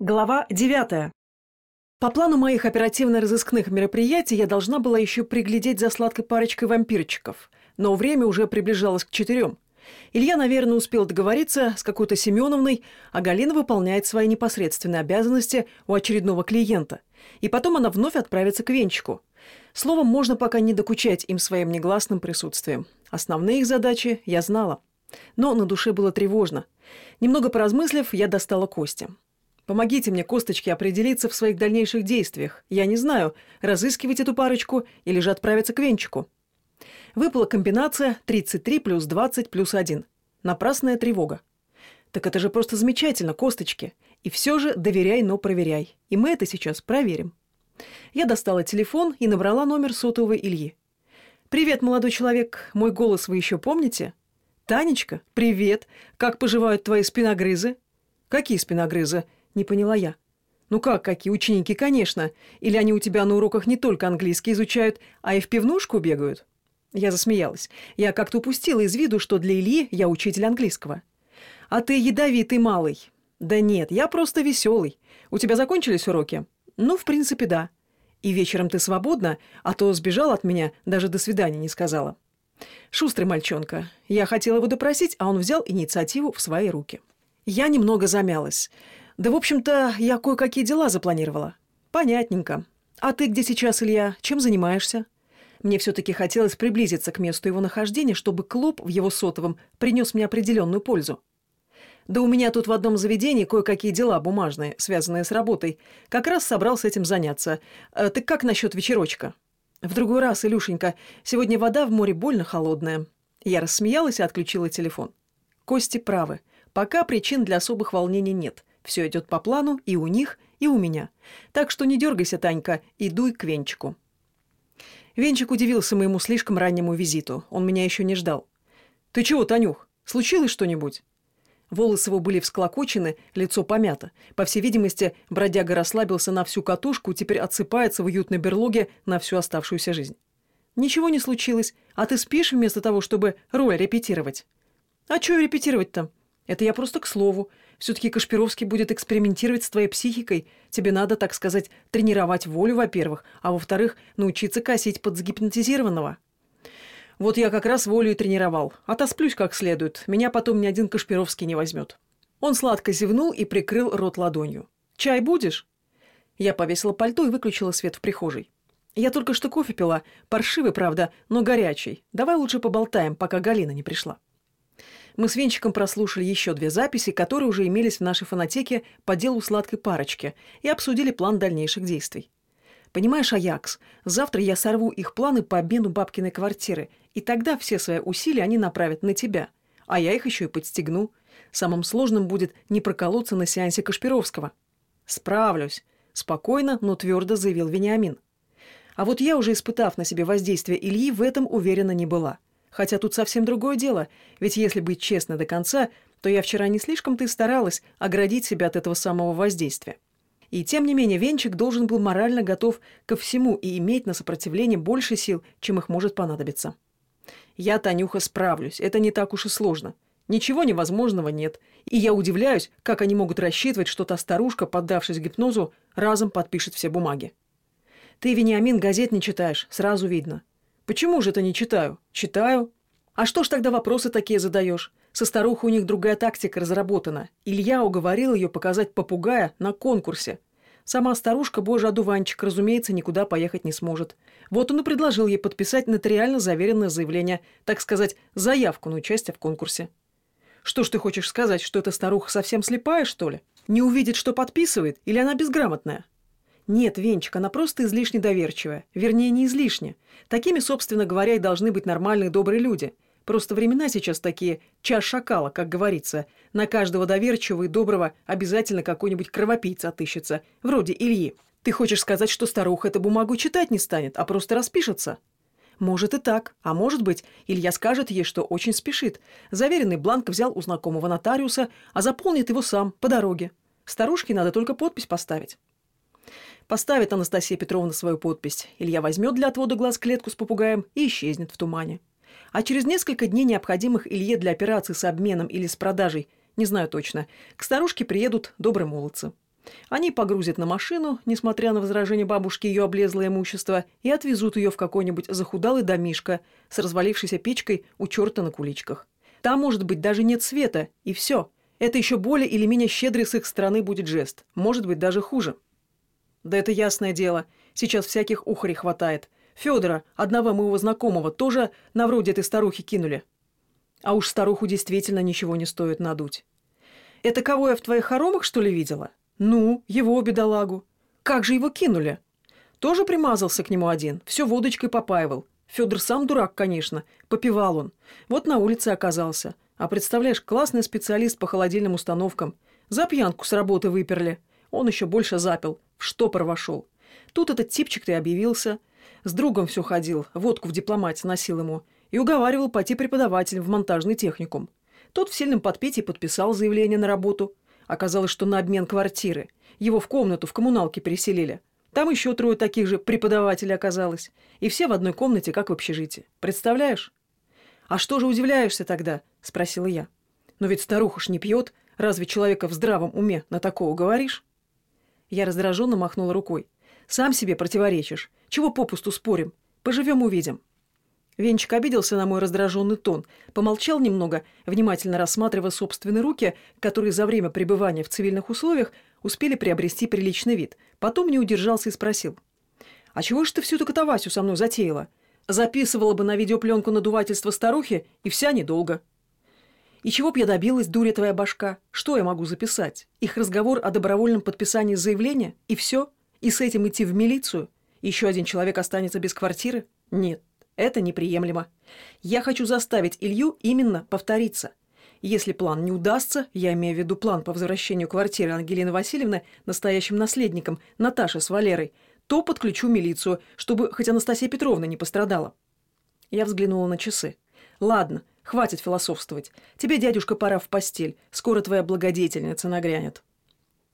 Глава 9. По плану моих оперативно-розыскных мероприятий я должна была еще приглядеть за сладкой парочкой вампирчиков, но время уже приближалось к четырем. Илья, наверное, успел договориться с какой-то Семеновной, а Галина выполняет свои непосредственные обязанности у очередного клиента. И потом она вновь отправится к Венчику. Словом, можно пока не докучать им своим негласным присутствием. Основные их задачи я знала. Но на душе было тревожно. Немного поразмыслив, я достала кости. Помогите мне, косточки, определиться в своих дальнейших действиях. Я не знаю, разыскивать эту парочку или же отправиться к венчику. Выпала комбинация 33 плюс 20 плюс 1. Напрасная тревога. Так это же просто замечательно, косточки. И все же доверяй, но проверяй. И мы это сейчас проверим. Я достала телефон и набрала номер сотового Ильи. «Привет, молодой человек. Мой голос вы еще помните?» «Танечка, привет. Как поживают твои спиногрызы?» «Какие спиногрызы?» Не поняла я. Ну как, какие ученики, конечно. Или они у тебя на уроках не только английский изучают, а и в пивнушку бегают? Я засмеялась. Я как-то упустила из виду, что для Ильи я учитель английского. А ты ядовитый малый. Да нет, я просто веселый. У тебя закончились уроки? Ну, в принципе, да. И вечером ты свободна, а то сбежал от меня, даже до свидания не сказала. Шустрый мальчонка. Я хотела его допросить, а он взял инициативу в свои руки. Я немного замялась. Да, в общем-то, я кое-какие дела запланировала. Понятненько. А ты где сейчас, Илья? Чем занимаешься? Мне все-таки хотелось приблизиться к месту его нахождения, чтобы клуб в его сотовом принес мне определенную пользу. Да у меня тут в одном заведении кое-какие дела бумажные, связанные с работой. Как раз собрался этим заняться. Э, ты как насчет вечерочка? В другой раз, Илюшенька, сегодня вода в море больно холодная. Я рассмеялась и отключила телефон. Кости правы. Пока причин для особых волнений нет. Все идет по плану и у них, и у меня. Так что не дергайся, Танька, и дуй к Венчику». Венчик удивился моему слишком раннему визиту. Он меня еще не ждал. «Ты чего, Танюх? Случилось что-нибудь?» Волосы его были всклокочены, лицо помято. По всей видимости, бродяга расслабился на всю катушку, теперь отсыпается в уютной берлоге на всю оставшуюся жизнь. «Ничего не случилось, а ты спишь вместо того, чтобы роль репетировать?» «А что репетировать-то? Это я просто к слову. Все-таки Кашпировский будет экспериментировать с твоей психикой. Тебе надо, так сказать, тренировать волю, во-первых, а во-вторых, научиться косить под загипнотизированного. Вот я как раз волю и тренировал. Отосплюсь как следует. Меня потом ни один Кашпировский не возьмет. Он сладко зевнул и прикрыл рот ладонью. «Чай будешь?» Я повесила пальто и выключила свет в прихожей. «Я только что кофе пила. Паршивый, правда, но горячий. Давай лучше поболтаем, пока Галина не пришла». Мы с Венчиком прослушали еще две записи, которые уже имелись в нашей фонотеке по делу сладкой парочки, и обсудили план дальнейших действий. Понимаешь, Аякс, завтра я сорву их планы по обмену бабкиной квартиры, и тогда все свои усилия они направят на тебя. А я их еще и подстегну. Самым сложным будет не проколоться на сеансе Кашпировского. Справлюсь. Спокойно, но твердо заявил Вениамин. А вот я, уже испытав на себе воздействие Ильи, в этом уверена не была. Хотя тут совсем другое дело, ведь если быть честно до конца, то я вчера не слишком-то и старалась оградить себя от этого самого воздействия. И тем не менее Венчик должен был морально готов ко всему и иметь на сопротивление больше сил, чем их может понадобиться. Я, Танюха, справлюсь, это не так уж и сложно. Ничего невозможного нет, и я удивляюсь, как они могут рассчитывать, что та старушка, поддавшись гипнозу, разом подпишет все бумаги. Ты, Вениамин, газет не читаешь, сразу видно. Почему же это не читаю? Читаю. А что ж тогда вопросы такие задаешь? Со старухой у них другая тактика разработана. Илья уговорил ее показать попугая на конкурсе. Сама старушка, божий одуванчик, разумеется, никуда поехать не сможет. Вот он и предложил ей подписать нотариально заверенное заявление, так сказать, заявку на участие в конкурсе. Что ж ты хочешь сказать, что эта старуха совсем слепая, что ли? Не увидит, что подписывает, или она безграмотная? Нет, Венчик, она просто излишне доверчивая. Вернее, не излишне. Такими, собственно говоря, и должны быть нормальные добрые люди. Просто времена сейчас такие, час шакала, как говорится. На каждого доверчивого и доброго обязательно какой-нибудь кровопийца отыщется, вроде Ильи. Ты хочешь сказать, что старуха эту бумагу читать не станет, а просто распишется? Может и так. А может быть, Илья скажет ей, что очень спешит. Заверенный бланк взял у знакомого нотариуса, а заполнит его сам, по дороге. Старушке надо только подпись поставить. Поставит Анастасия Петровна свою подпись. Илья возьмет для отвода глаз клетку с попугаем и исчезнет в тумане. А через несколько дней, необходимых Илье для операции с обменом или с продажей, не знаю точно, к старушке приедут добрые молодцы. Они погрузят на машину, несмотря на возражение бабушки ее облезлое имущество, и отвезут ее в какой-нибудь захудалый домишко с развалившейся печкой у черта на куличках. Там, может быть, даже нет света, и все. Это еще более или менее щедрый с их стороны будет жест. Может быть, даже хуже. Да это ясное дело. Сейчас всяких ухарей хватает. Федора, одного моего знакомого, тоже на вроде этой старухи кинули. А уж старуху действительно ничего не стоит надуть. Это кого я в твоих хоромах, что ли, видела? Ну, его бедолагу. Как же его кинули? Тоже примазался к нему один, все водочкой попаивал. Федор сам дурак, конечно, попивал он. Вот на улице оказался. А представляешь, классный специалист по холодильным установкам. За пьянку с работы выперли. Он еще больше запил, в штопор вошел. Тут этот типчик-то и объявился. С другом все ходил, водку в дипломате носил ему. И уговаривал пойти преподавателем в монтажный техникум. Тот в сильном подпитии подписал заявление на работу. Оказалось, что на обмен квартиры. Его в комнату в коммуналке переселили. Там еще трое таких же преподавателей оказалось. И все в одной комнате, как в общежитии. Представляешь? «А что же удивляешься тогда?» – спросила я. «Но ведь старуха ж не пьет. Разве человека в здравом уме на такого говоришь?» Я раздраженно махнула рукой. «Сам себе противоречишь. Чего попусту спорим? Поживем – увидим». Венчик обиделся на мой раздраженный тон, помолчал немного, внимательно рассматривая собственные руки, которые за время пребывания в цивильных условиях успели приобрести приличный вид. Потом не удержался и спросил. «А чего ж ты всю эту катавасию со мной затеяла? Записывала бы на видеопленку надувательство старухи, и вся недолго». «И чего б я добилась, дуря твоя башка? Что я могу записать? Их разговор о добровольном подписании заявления? И все? И с этим идти в милицию? Еще один человек останется без квартиры? Нет. Это неприемлемо. Я хочу заставить Илью именно повториться. Если план не удастся, я имею в виду план по возвращению квартиры Ангелины Васильевны настоящим наследником Наташи с Валерой, то подключу милицию, чтобы хоть Анастасия Петровна не пострадала. Я взглянула на часы. Ладно, хватит философствовать. Тебе, дядюшка, пора в постель. Скоро твоя благодетельница нагрянет.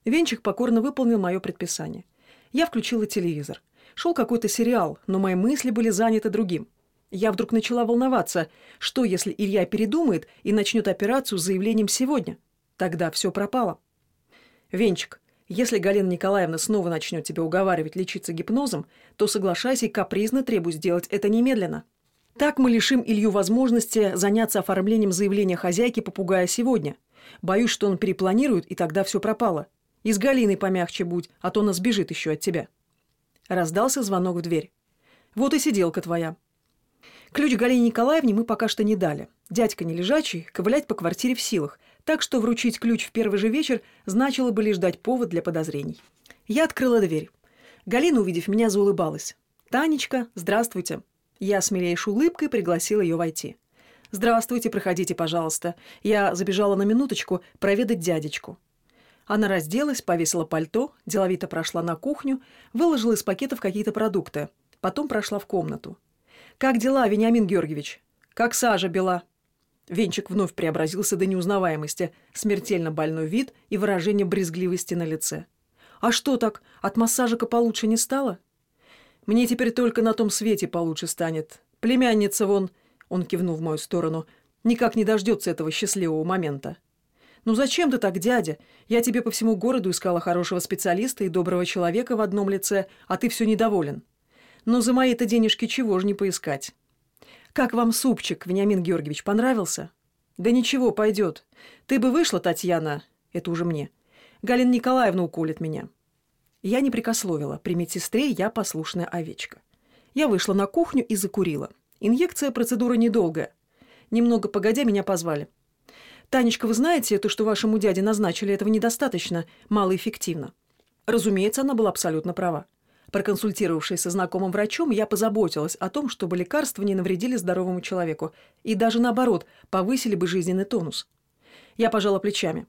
Венчик покорно выполнил мое предписание. Я включила телевизор. Шел какой-то сериал, но мои мысли были заняты другим. Я вдруг начала волноваться, что если Илья передумает и начнет операцию с заявлением сегодня? Тогда все пропало. Венчик, если Галина Николаевна снова начнет тебя уговаривать лечиться гипнозом, то соглашайся и капризно требуй сделать это немедленно. Так мы лишим Илью возможности заняться оформлением заявления хозяйки попугая сегодня. Боюсь, что он перепланирует, и тогда все пропало. И с Галиной помягче будь, а то она сбежит еще от тебя. Раздался звонок в дверь. Вот и сиделка твоя. Ключ Галине Николаевне мы пока что не дали. Дядька не лежачий, ковылять по квартире в силах, так что вручить ключ в первый же вечер значило бы лишь дать повод для подозрений. Я открыла дверь. Галина, увидев меня, заулыбалась. «Танечка, здравствуйте». Я с милейшей улыбкой пригласила ее войти. «Здравствуйте, проходите, пожалуйста. Я забежала на минуточку проведать дядечку». Она разделась, повесила пальто, деловито прошла на кухню, выложила из пакетов какие-то продукты. Потом прошла в комнату. «Как дела, Вениамин Георгиевич? Как сажа бела?» Венчик вновь преобразился до неузнаваемости, смертельно больной вид и выражение брезгливости на лице. «А что так? От массажика получше не стало?» «Мне теперь только на том свете получше станет. Племянница вон...» Он кивнул в мою сторону. «Никак не дождется этого счастливого момента». «Ну зачем ты так, дядя? Я тебе по всему городу искала хорошего специалиста и доброго человека в одном лице, а ты все недоволен». Но за мои-то денежки чего же не поискать? Как вам супчик, Вениамин Георгиевич, понравился? Да ничего, пойдет. Ты бы вышла, Татьяна, это уже мне. Галина Николаевна уколет меня. Я не прикословила. При медсестре я послушная овечка. Я вышла на кухню и закурила. Инъекция процедура недолгая. Немного погодя меня позвали. «Танечка, вы знаете, то, что вашему дяде назначили, этого недостаточно, малоэффективно». Разумеется, она была абсолютно права. Проконсультировавшись со знакомым врачом, я позаботилась о том, чтобы лекарства не навредили здоровому человеку и даже наоборот повысили бы жизненный тонус. Я пожала плечами.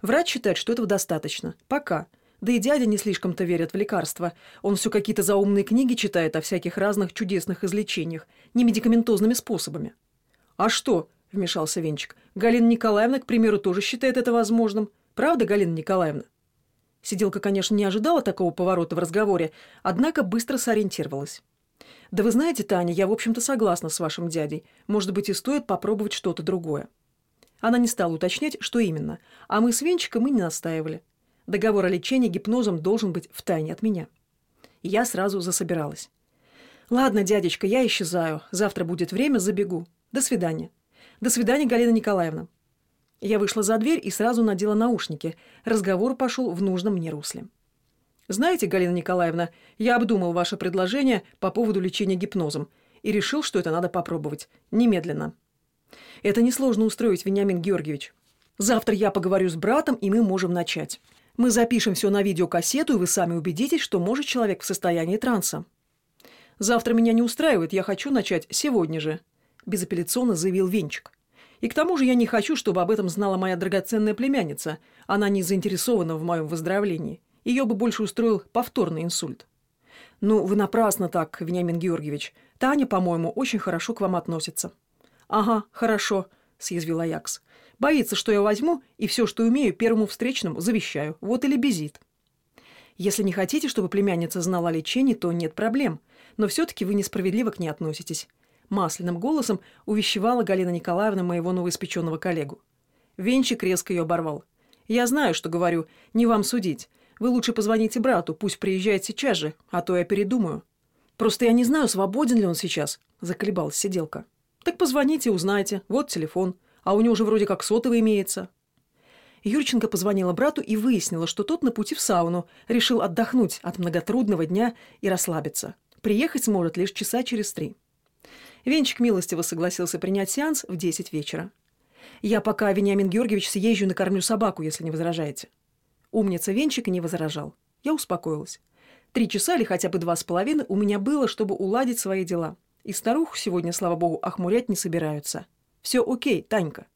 Врач считает, что этого достаточно. Пока. Да и дядя не слишком-то верит в лекарства. Он все какие-то заумные книги читает о всяких разных чудесных излечениях, не медикаментозными способами. «А что?» – вмешался Венчик. «Галина Николаевна, к примеру, тоже считает это возможным. Правда, Галина Николаевна?» Сиделка, конечно, не ожидала такого поворота в разговоре, однако быстро сориентировалась. «Да вы знаете, Таня, я, в общем-то, согласна с вашим дядей. Может быть, и стоит попробовать что-то другое». Она не стала уточнять, что именно, а мы с Венчиком и не настаивали. Договор о лечении гипнозом должен быть в тайне от меня. Я сразу засобиралась. «Ладно, дядечка, я исчезаю. Завтра будет время, забегу. До свидания». «До свидания, Галина Николаевна». Я вышла за дверь и сразу надела наушники. Разговор пошел в нужном мне русле. «Знаете, Галина Николаевна, я обдумал ваше предложение по поводу лечения гипнозом и решил, что это надо попробовать. Немедленно». «Это несложно устроить, Вениамин Георгиевич. Завтра я поговорю с братом, и мы можем начать. Мы запишем все на видеокассету, и вы сами убедитесь, что может человек в состоянии транса». «Завтра меня не устраивает, я хочу начать сегодня же», – безапелляционно заявил Венчик. «И к тому же я не хочу, чтобы об этом знала моя драгоценная племянница. Она не заинтересована в моем выздоровлении ее бы больше устроил повторный инсульт. «Ну, вы напрасно так, Вениамин Георгиевич. Таня, по-моему, очень хорошо к вам относится». «Ага, хорошо», — съязвил Аякс. «Боится, что я возьму и все, что умею, первому встречному завещаю. Вот и лебезит». «Если не хотите, чтобы племянница знала о лечении, то нет проблем. Но все-таки вы несправедливо к ней относитесь». Масляным голосом увещевала Галина Николаевна моего новоиспеченного коллегу. Венчик резко ее оборвал. «Я знаю, что говорю. Не вам судить. Вы лучше позвоните брату, пусть приезжает сейчас же, а то я передумаю. Просто я не знаю, свободен ли он сейчас, заколебалась сиделка. Так позвоните, узнайте. Вот телефон. А у него уже вроде как сотовый имеется. Юрченко позвонила брату и выяснила, что тот на пути в сауну решил отдохнуть от многотрудного дня и расслабиться. Приехать сможет лишь часа через три. Венчик милостиво согласился принять сеанс в 10 вечера. «Я пока, Вениамин Георгиевич, съезжу накормлю собаку, если не возражаете». Умница Венчик не возражал. Я успокоилась. Три часа или хотя бы два с половиной у меня было, чтобы уладить свои дела. И старуху сегодня, слава богу, охмурять не собираются. Все окей, Танька.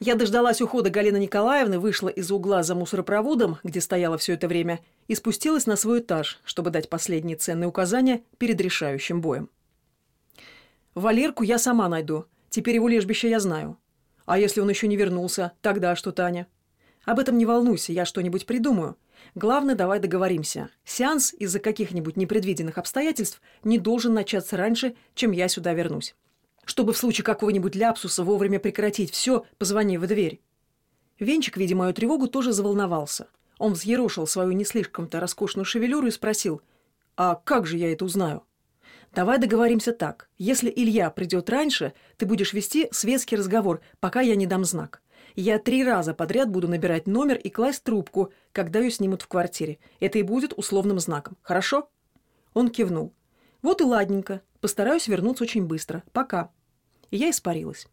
Я дождалась ухода Галины Николаевны, вышла из угла за мусоропроводом, где стояла все это время, и спустилась на свой этаж, чтобы дать последние ценные указания перед решающим боем. Валерку я сама найду. Теперь его лежбище я знаю. А если он еще не вернулся, тогда что, Таня? Об этом не волнуйся, я что-нибудь придумаю. Главное, давай договоримся. Сеанс из-за каких-нибудь непредвиденных обстоятельств не должен начаться раньше, чем я сюда вернусь. Чтобы в случае какого-нибудь ляпсуса вовремя прекратить все, позвони в дверь. Венчик, видя мою тревогу, тоже заволновался. Он взъерошил свою не слишком-то роскошную шевелюру и спросил, «А как же я это узнаю?» «Давай договоримся так. Если Илья придет раньше, ты будешь вести светский разговор, пока я не дам знак. Я три раза подряд буду набирать номер и класть трубку, когда ее снимут в квартире. Это и будет условным знаком. Хорошо?» Он кивнул. «Вот и ладненько. Постараюсь вернуться очень быстро. Пока». И я испарилась.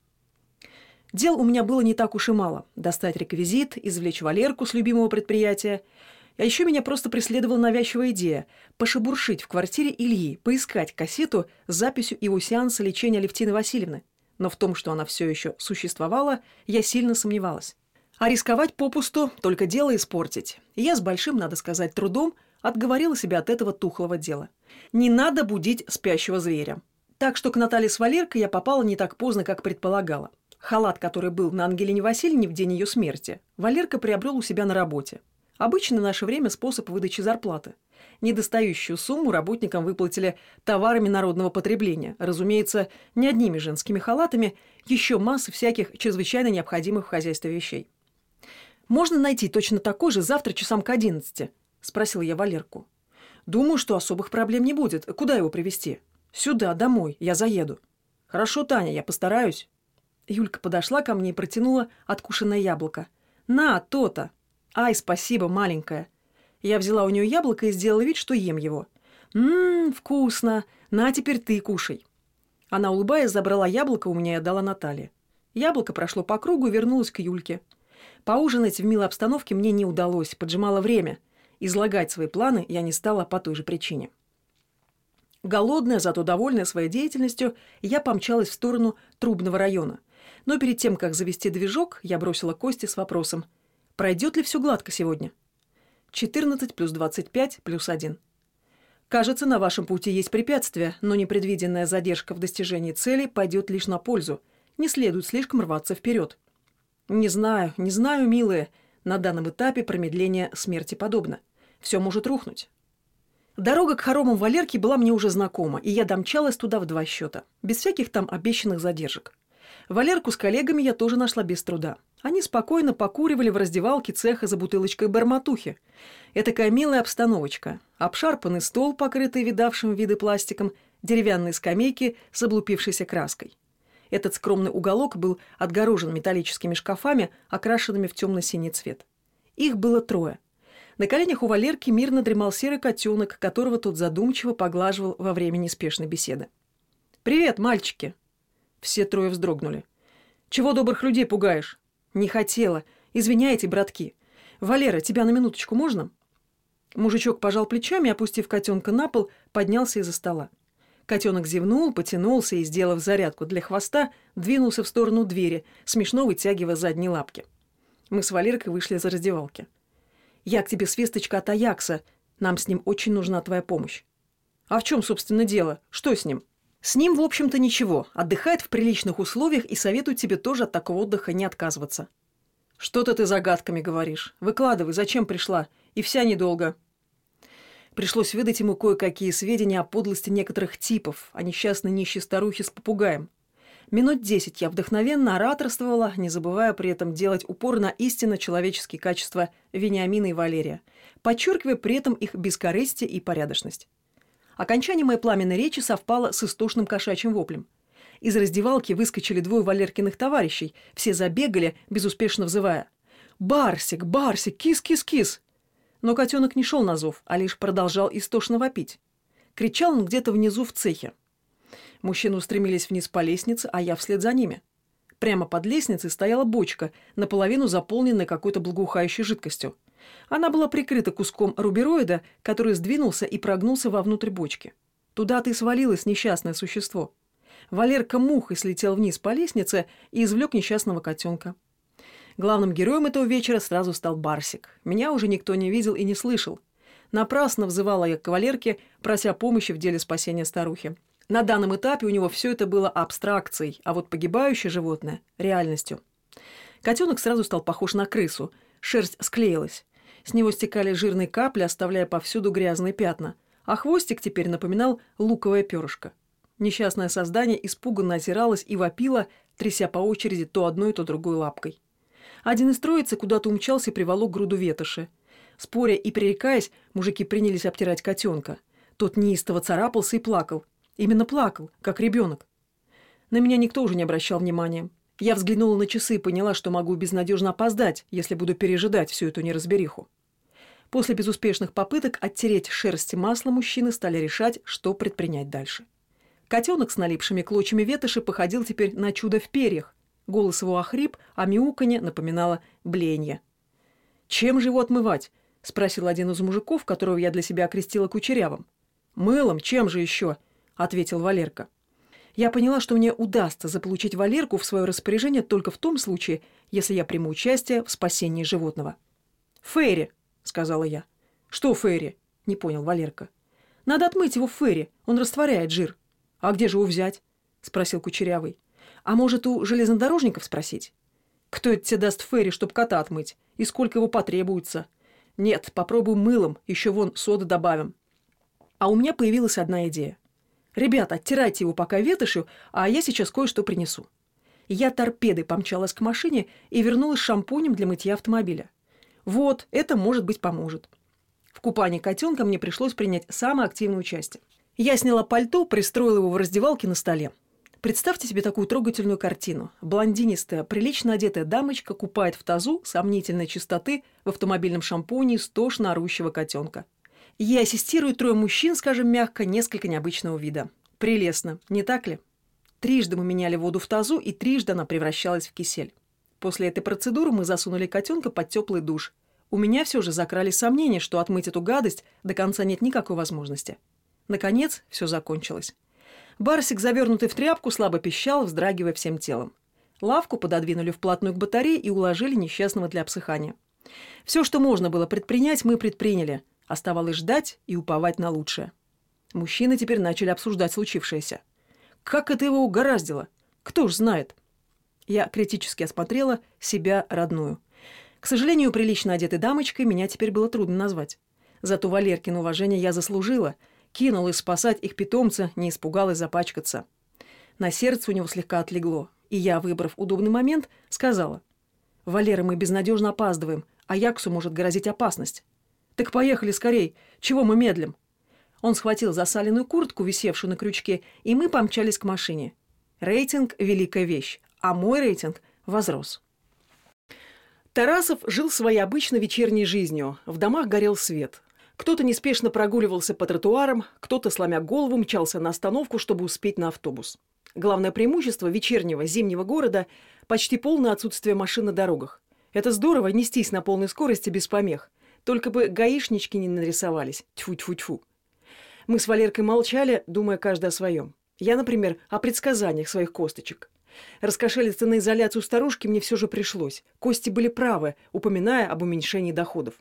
Дел у меня было не так уж и мало. Достать реквизит, извлечь Валерку с любимого предприятия. А еще меня просто преследовала навязчивая идея – пошебуршить в квартире Ильи, поискать кассету с записью его сеанса лечения Левтины Васильевны но в том, что она все еще существовала, я сильно сомневалась. А рисковать попусту, только дело испортить. И я с большим, надо сказать, трудом отговорила себя от этого тухлого дела. Не надо будить спящего зверя. Так что к Наталье с Валеркой я попала не так поздно, как предполагала. Халат, который был на Ангелине Васильевне в день ее смерти, Валерка приобрел у себя на работе. Обычно в наше время способ выдачи зарплаты. Недостающую сумму работникам выплатили товарами народного потребления, разумеется, не одними женскими халатами, еще массы всяких чрезвычайно необходимых в хозяйстве вещей. «Можно найти точно такой же завтра часам к одиннадцати?» – спросил я Валерку. «Думаю, что особых проблем не будет. Куда его привезти? «Сюда, домой. Я заеду». «Хорошо, Таня, я постараюсь». Юлька подошла ко мне и протянула откушенное яблоко. «На, то-то!» «Ай, спасибо, маленькая!» Я взяла у нее яблоко и сделала вид, что ем его. «Ммм, вкусно! На, теперь ты кушай!» Она, улыбаясь, забрала яблоко у меня и отдала Наталье. Яблоко прошло по кругу и вернулось к Юльке. Поужинать в милой обстановке мне не удалось, поджимало время. Излагать свои планы я не стала по той же причине. Голодная, зато довольная своей деятельностью, я помчалась в сторону Трубного района. Но перед тем, как завести движок, я бросила Кости с вопросом, пройдет ли все гладко сегодня? 14 плюс 25 плюс 1. Кажется, на вашем пути есть препятствия, но непредвиденная задержка в достижении цели пойдет лишь на пользу. Не следует слишком рваться вперед. Не знаю, не знаю, милые. На данном этапе промедление смерти подобно. Все может рухнуть. Дорога к хоромам Валерки была мне уже знакома, и я домчалась туда в два счета, без всяких там обещанных задержек. Валерку с коллегами я тоже нашла без труда. Они спокойно покуривали в раздевалке цеха за бутылочкой барматухи. Этакая милая обстановочка. Обшарпанный стол, покрытый видавшим виды пластиком, деревянные скамейки с облупившейся краской. Этот скромный уголок был отгорожен металлическими шкафами, окрашенными в темно-синий цвет. Их было трое. На коленях у Валерки мирно дремал серый котенок, которого тот задумчиво поглаживал во время неспешной беседы. «Привет, мальчики!» Все трое вздрогнули. «Чего добрых людей пугаешь?» «Не хотела. Извиняйте, братки. Валера, тебя на минуточку можно?» Мужичок пожал плечами, опустив котенка на пол, поднялся из-за стола. Котенок зевнул, потянулся и, сделав зарядку для хвоста, двинулся в сторону двери, смешно вытягивая задние лапки. Мы с Валеркой вышли за раздевалки. «Я к тебе свесточка от Аякса. Нам с ним очень нужна твоя помощь». «А в чем, собственно, дело? Что с ним?» «С ним, в общем-то, ничего. Отдыхает в приличных условиях и советую тебе тоже от такого отдыха не отказываться». «Что-то ты загадками говоришь. Выкладывай, зачем пришла? И вся недолго». Пришлось выдать ему кое-какие сведения о подлости некоторых типов, о несчастной нищей старухе с попугаем. Минут десять я вдохновенно ораторствовала, не забывая при этом делать упор на истинно человеческие качества Вениамина и Валерия, подчеркивая при этом их бескорыстие и порядочность. Окончание моей пламенной речи совпало с истошным кошачьим воплем. Из раздевалки выскочили двое Валеркиных товарищей, все забегали, безуспешно взывая. «Барсик! Барсик! Кис-кис-кис!» Но котенок не шел на зов, а лишь продолжал истошно вопить. Кричал он где-то внизу в цехе. Мужчины устремились вниз по лестнице, а я вслед за ними. Прямо под лестницей стояла бочка, наполовину заполненная какой-то благоухающей жидкостью. Она была прикрыта куском рубероида, который сдвинулся и прогнулся вовнутрь бочки. Туда-то и свалилось несчастное существо. Валерка мухой слетел вниз по лестнице и извлек несчастного котенка. Главным героем этого вечера сразу стал Барсик. Меня уже никто не видел и не слышал. Напрасно взывала я к Валерке, прося помощи в деле спасения старухи. На данном этапе у него все это было абстракцией, а вот погибающее животное – реальностью. Котенок сразу стал похож на крысу. Шерсть склеилась. С него стекали жирные капли, оставляя повсюду грязные пятна. А хвостик теперь напоминал луковое перышко. Несчастное создание испуганно озиралось и вопило, тряся по очереди то одной, то другой лапкой. Один из троицы куда-то умчался и приволок груду ветоши. Споря и пререкаясь, мужики принялись обтирать котенка. Тот неистово царапался и плакал. Именно плакал, как ребенок. На меня никто уже не обращал внимания. Я взглянула на часы и поняла, что могу безнадежно опоздать, если буду пережидать всю эту неразбериху. После безуспешных попыток оттереть шерсть и масло мужчины стали решать, что предпринять дальше. Котенок с налипшими клочьями ветоши походил теперь на чудо в перьях. Голос его охрип, а мяуканье напоминало бленье. «Чем же его отмывать?» — спросил один из мужиков, которого я для себя окрестила кучерявым. «Мылом, чем же еще?» — ответил Валерка. Я поняла, что мне удастся заполучить Валерку в свое распоряжение только в том случае, если я приму участие в спасении животного. «Ферри», — сказала я. «Что Ферри?» — не понял Валерка. «Надо отмыть его в Ферри, он растворяет жир». «А где же его взять?» — спросил Кучерявый. «А может, у железнодорожников спросить?» «Кто это тебе даст Ферри, чтоб кота отмыть? И сколько его потребуется?» «Нет, попробуем мылом, еще вон соды добавим». А у меня появилась одна идея. «Ребята, оттирайте его пока ветошью, а я сейчас кое-что принесу». Я торпедой помчалась к машине и вернулась шампунем для мытья автомобиля. Вот, это, может быть, поможет. В купании котенка мне пришлось принять самое активное участие. Я сняла пальто, пристроила его в раздевалке на столе. Представьте себе такую трогательную картину. Блондинистая, прилично одетая дамочка купает в тазу сомнительной чистоты в автомобильном шампуне стошно орущего котенка. Ей ассистируют трое мужчин, скажем мягко, несколько необычного вида. Прелестно, не так ли? Трижды мы меняли воду в тазу, и трижды она превращалась в кисель. После этой процедуры мы засунули котенка под теплый душ. У меня все же закрались сомнения, что отмыть эту гадость до конца нет никакой возможности. Наконец, все закончилось. Барсик, завернутый в тряпку, слабо пищал, вздрагивая всем телом. Лавку пододвинули вплотную к батарее и уложили несчастного для обсыхания. Все, что можно было предпринять, мы предприняли – Оставалось ждать и уповать на лучшее. Мужчины теперь начали обсуждать случившееся. Как это его угораздило? Кто ж знает? Я критически осмотрела себя родную. К сожалению, прилично одетой дамочкой меня теперь было трудно назвать. Зато Валеркин уважение я заслужила. Кинулась спасать их питомца, не испугалась запачкаться. На сердце у него слегка отлегло, и я, выбрав удобный момент, сказала. «Валера, мы безнадежно опаздываем, а Яксу может грозить опасность». «Так поехали скорей! Чего мы медлим?» Он схватил засаленную куртку, висевшую на крючке, и мы помчались к машине. Рейтинг – великая вещь, а мой рейтинг возрос. Тарасов жил своей обычной вечерней жизнью. В домах горел свет. Кто-то неспешно прогуливался по тротуарам, кто-то, сломя голову, мчался на остановку, чтобы успеть на автобус. Главное преимущество вечернего зимнего города – почти полное отсутствие машин на дорогах. Это здорово нестись на полной скорости без помех. Только бы гаишнички не нарисовались. Тьфу-тьфу-тьфу. Мы с Валеркой молчали, думая каждый о своем. Я, например, о предсказаниях своих косточек. Раскошелиться на изоляцию старушки мне все же пришлось. Кости были правы, упоминая об уменьшении доходов.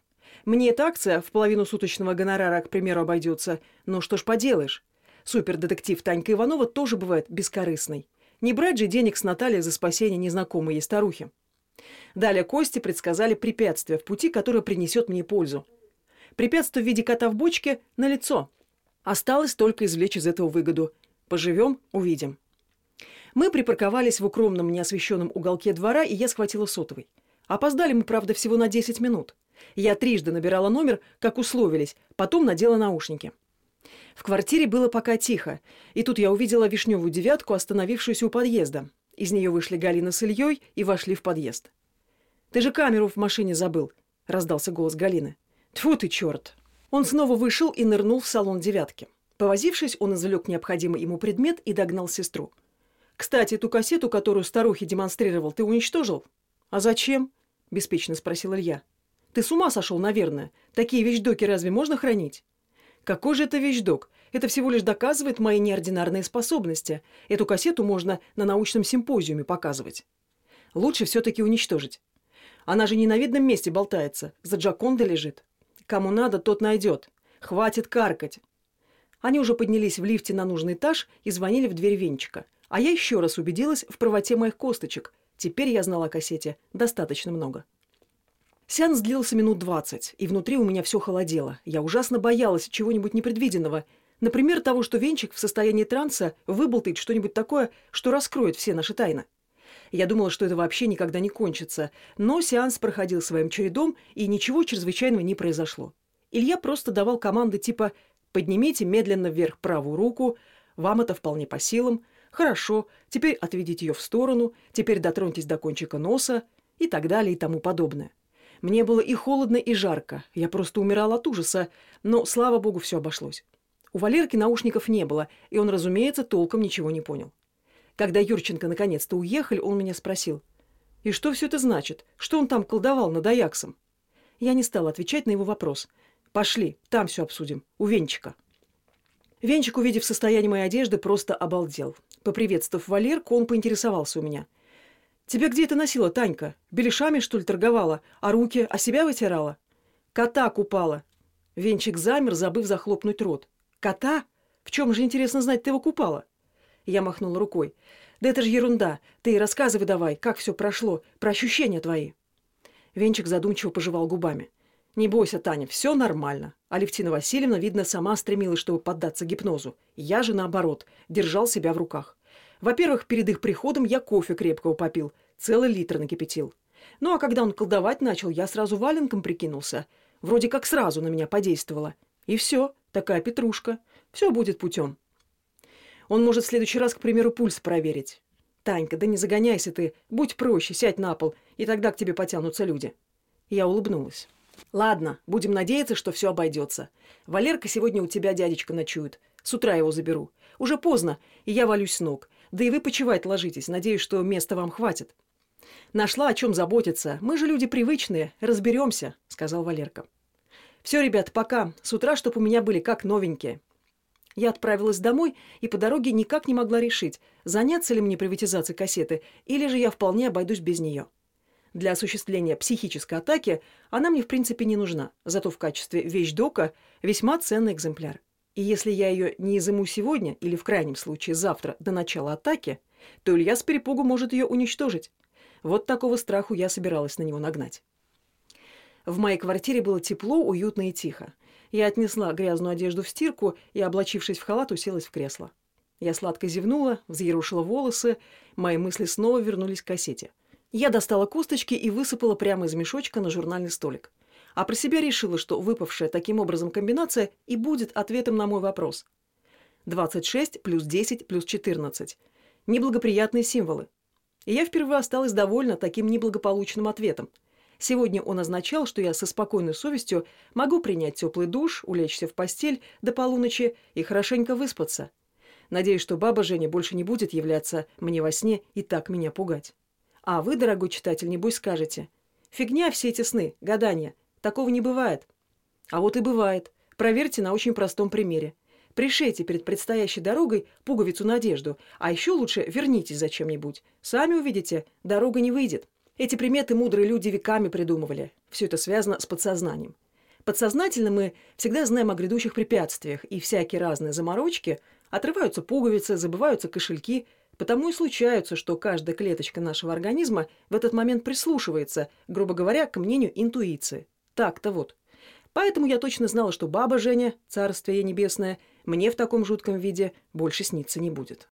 Мне эта акция в половину суточного гонорара, к примеру, обойдется. Но что ж поделаешь. Супердетектив Танька Иванова тоже бывает бескорыстной. Не брать же денег с Натальей за спасение незнакомой ей старухи. Далее Кости предсказали препятствие в пути, которое принесет мне пользу. Препятствие в виде кота в бочке на лицо. Осталось только извлечь из этого выгоду. Поживем – увидим. Мы припарковались в укромном неосвещенном уголке двора, и я схватила сотовый. Опоздали мы, правда, всего на 10 минут. Я трижды набирала номер, как условились, потом надела наушники. В квартире было пока тихо, и тут я увидела вишневую девятку, остановившуюся у подъезда. Из нее вышли Галина с Ильей и вошли в подъезд. «Ты же камеру в машине забыл», — раздался голос Галины. «Тьфу ты, черт!» Он снова вышел и нырнул в салон девятки. Повозившись, он извлек необходимый ему предмет и догнал сестру. Кстати, ту кассету, которую старухе демонстрировал, ты уничтожил? А зачем? Беспечно спросил Илья. Ты с ума сошел, наверное. Такие вещдоки разве можно хранить? Какой же это вещдок? Это всего лишь доказывает мои неординарные способности. Эту кассету можно на научном симпозиуме показывать. Лучше все-таки уничтожить. Она же не на видном месте болтается. За Джаконда лежит. Кому надо, тот найдет. Хватит каркать. Они уже поднялись в лифте на нужный этаж и звонили в дверь Венчика. А я еще раз убедилась в правоте моих косточек. Теперь я знала о кассете достаточно много. Сеанс длился минут двадцать, и внутри у меня все холодело. Я ужасно боялась чего-нибудь непредвиденного. Например, того, что Венчик в состоянии транса выболтает что-нибудь такое, что раскроет все наши тайны. Я думала, что это вообще никогда не кончится, но сеанс проходил своим чередом, и ничего чрезвычайного не произошло. Илья просто давал команды типа «поднимите медленно вверх правую руку», «вам это вполне по силам», Хорошо, теперь отведите ее в сторону, теперь дотроньтесь до кончика носа и так далее и тому подобное. Мне было и холодно, и жарко. Я просто умирал от ужаса, но, слава богу, все обошлось. У Валерки наушников не было, и он, разумеется, толком ничего не понял. Когда Юрченко наконец-то уехали, он меня спросил. «И что все это значит? Что он там колдовал над Аяксом?» Я не стала отвечать на его вопрос. «Пошли, там все обсудим. У Венчика». Венчик, увидев состояние моей одежды, просто обалдел. Поприветствовав Валерку, он поинтересовался у меня. «Тебя где это носила, Танька? Беляшами, что ли, торговала? А руки о себя вытирала?» «Кота купала». Венчик замер, забыв захлопнуть рот. «Кота? В чем же, интересно знать, ты его купала?» Я махнула рукой. «Да это же ерунда. Ты рассказывай давай, как все прошло, про ощущения твои». Венчик задумчиво пожевал губами. «Не бойся, Таня, все нормально». Алевтина Васильевна, видно, сама стремилась, чтобы поддаться гипнозу. Я же, наоборот, держал себя в руках. Во-первых, перед их приходом я кофе крепкого попил, целый литр накипятил. Ну а когда он колдовать начал, я сразу валенком прикинулся. Вроде как сразу на меня подействовало. И все, такая петрушка. Все будет путем. Он может в следующий раз, к примеру, пульс проверить. Танька, да не загоняйся ты, будь проще, сядь на пол, и тогда к тебе потянутся люди. Я улыбнулась. Ладно, будем надеяться, что все обойдется. Валерка сегодня у тебя дядечка ночует. С утра его заберу. Уже поздно, и я валюсь с ног. Да и вы почивать ложитесь. Надеюсь, что места вам хватит. Нашла о чем заботиться. Мы же люди привычные. Разберемся, сказал Валерка. Все, ребят, пока. С утра, чтоб у меня были как новенькие. Я отправилась домой и по дороге никак не могла решить, заняться ли мне приватизацией кассеты, или же я вполне обойдусь без нее. Для осуществления психической атаки она мне в принципе не нужна, зато в качестве вещдока весьма ценный экземпляр. И если я ее не изыму сегодня или в крайнем случае завтра до начала атаки, то Илья с перепугу может ее уничтожить. Вот такого страху я собиралась на него нагнать. В моей квартире было тепло, уютно и тихо. Я отнесла грязную одежду в стирку и, облачившись в халат, уселась в кресло. Я сладко зевнула, взъерушила волосы, мои мысли снова вернулись к кассете – Я достала косточки и высыпала прямо из мешочка на журнальный столик. А про себя решила, что выпавшая таким образом комбинация и будет ответом на мой вопрос. 26 плюс 10 плюс 14. Неблагоприятные символы. И я впервые осталась довольна таким неблагополучным ответом. Сегодня он означал, что я со спокойной совестью могу принять теплый душ, улечься в постель до полуночи и хорошенько выспаться. Надеюсь, что баба Женя больше не будет являться мне во сне и так меня пугать. А вы, дорогой читатель, небось скажете. Фигня все эти сны, гадания. Такого не бывает. А вот и бывает. Проверьте на очень простом примере. Пришейте перед предстоящей дорогой пуговицу на одежду, а еще лучше вернитесь за чем-нибудь. Сами увидите, дорога не выйдет. Эти приметы мудрые люди веками придумывали. Все это связано с подсознанием. Подсознательно мы всегда знаем о грядущих препятствиях, и всякие разные заморочки, отрываются пуговицы, забываются кошельки – Потому и случается, что каждая клеточка нашего организма в этот момент прислушивается, грубо говоря, к мнению интуиции. Так-то вот. Поэтому я точно знала, что баба Женя, царствие небесное, мне в таком жутком виде больше сниться не будет.